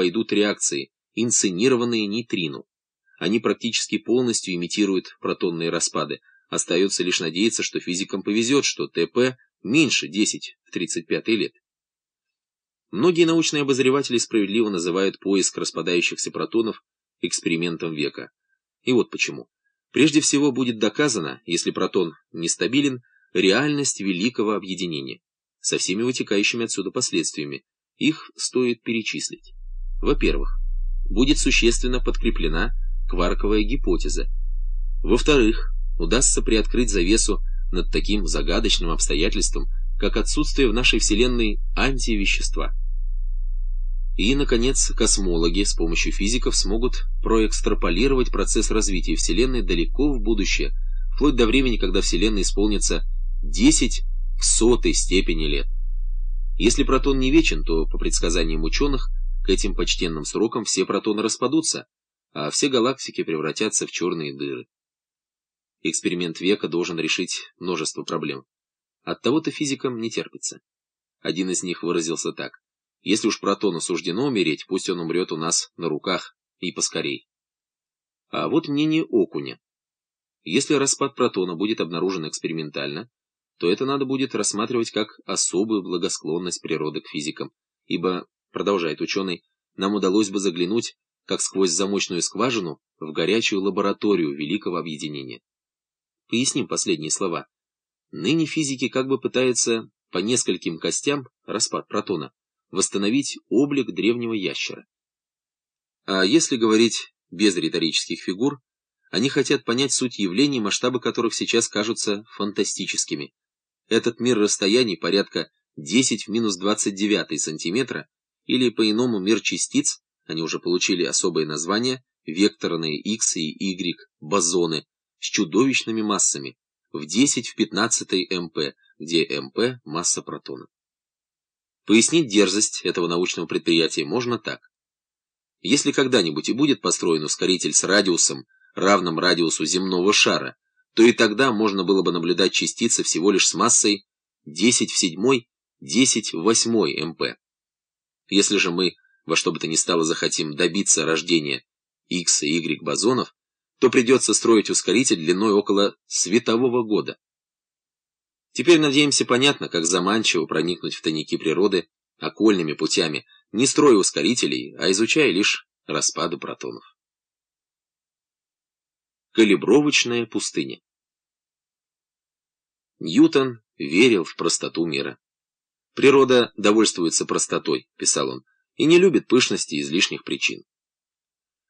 пойдут реакции, инсценированные нейтрино. Они практически полностью имитируют протонные распады. Остается лишь надеяться, что физикам повезет, что ТП меньше 10 в 35 лет. Многие научные обозреватели справедливо называют поиск распадающихся протонов экспериментом века. И вот почему. Прежде всего будет доказано, если протон нестабилен, реальность великого объединения, со всеми вытекающими отсюда последствиями. Их стоит перечислить. Во-первых, будет существенно подкреплена кварковая гипотеза. Во-вторых, удастся приоткрыть завесу над таким загадочным обстоятельством, как отсутствие в нашей Вселенной антивещества. И, наконец, космологи с помощью физиков смогут проэкстраполировать процесс развития Вселенной далеко в будущее, вплоть до времени, когда Вселенная исполнится 10 в сотой степени лет. Если протон не вечен, то, по предсказаниям ученых, к этим почтенным срокам все протоны распадутся, а все галактики превратятся в черные дыры. Эксперимент века должен решить множество проблем. От того-то физикам не терпится. Один из них выразился так. Если уж протону суждено умереть, пусть он умрет у нас на руках и поскорей. А вот мнение Окуня. Если распад протона будет обнаружен экспериментально, то это надо будет рассматривать как особую благосклонность природы к физикам, ибо, продолжает ученый, нам удалось бы заглянуть как сквозь замочную скважину, в горячую лабораторию Великого Объединения. Поясним последние слова. Ныне физики как бы пытаются по нескольким костям, распад протона, восстановить облик древнего ящера. А если говорить без риторических фигур, они хотят понять суть явлений, масштабы которых сейчас кажутся фантастическими. Этот мир расстояний порядка 10 в минус 29 сантиметра, или по-иному мир частиц, они уже получили особое название векторные X и Y бозоны с чудовищными массами в 10 в 15 МП, где МП – масса протона. Пояснить дерзость этого научного предприятия можно так. Если когда-нибудь и будет построен ускоритель с радиусом, равным радиусу земного шара, то и тогда можно было бы наблюдать частицы всего лишь с массой 10 в 7, 10 в 8 МП. Если же мы во что бы то ни стало захотим добиться рождения X и Y бозонов, то придется строить ускоритель длиной около светового года. Теперь, надеемся, понятно, как заманчиво проникнуть в тайники природы окольными путями, не строя ускорителей, а изучая лишь распады протонов. Калибровочная пустыня Ньютон верил в простоту мира. «Природа довольствуется простотой», — писал он, и не любит пышности из лишних причин.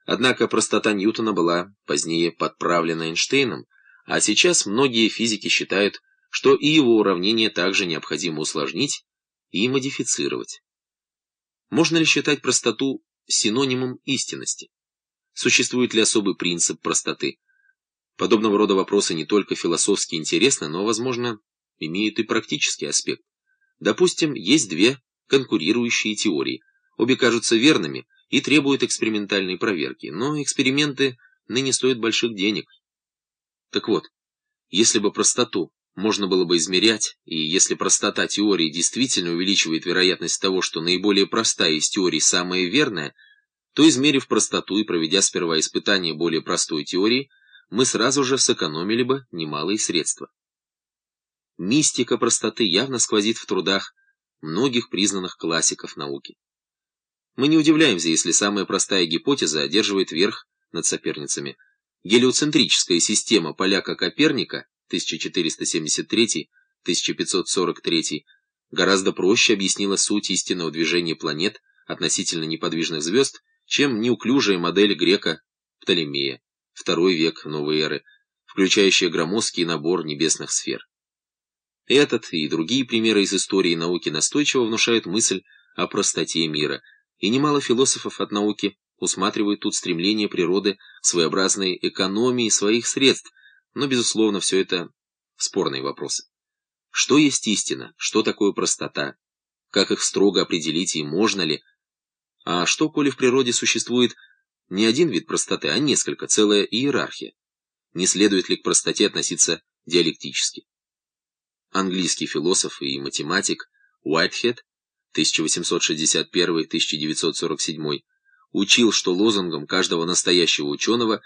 Однако простота Ньютона была позднее подправлена Эйнштейном, а сейчас многие физики считают, что и его уравнение также необходимо усложнить и модифицировать. Можно ли считать простоту синонимом истинности? Существует ли особый принцип простоты? Подобного рода вопросы не только философски интересны, но, возможно, имеют и практический аспект. Допустим, есть две конкурирующие теории – Обе кажутся верными и требуют экспериментальной проверки, но эксперименты ныне стоят больших денег. Так вот, если бы простоту можно было бы измерять, и если простота теории действительно увеличивает вероятность того, что наиболее простая из теорий самая верная, то, измерив простоту и проведя сперва испытание более простой теории, мы сразу же сэкономили бы немалые средства. Мистика простоты явно сквозит в трудах многих признанных классиков науки. Мы не удивляемся, если самая простая гипотеза одерживает верх над соперницами. Гелиоцентрическая система поляка Коперника 1473-1543 гораздо проще объяснила суть истинного движения планет относительно неподвижных звезд, чем неуклюжая модель грека Птолемея, второй век новой эры, включающая громоздкий набор небесных сфер. Этот и другие примеры из истории науки настойчиво внушают мысль о простоте мира – и немало философов от науки усматривают тут стремление природы к своеобразной экономии своих средств, но, безусловно, все это спорные вопросы. Что есть истина? Что такое простота? Как их строго определить и можно ли? А что, коли в природе существует не один вид простоты, а несколько, целая иерархия? Не следует ли к простоте относиться диалектически? Английский философ и математик Уайтхед 1861-1947, учил, что лозунгом каждого настоящего ученого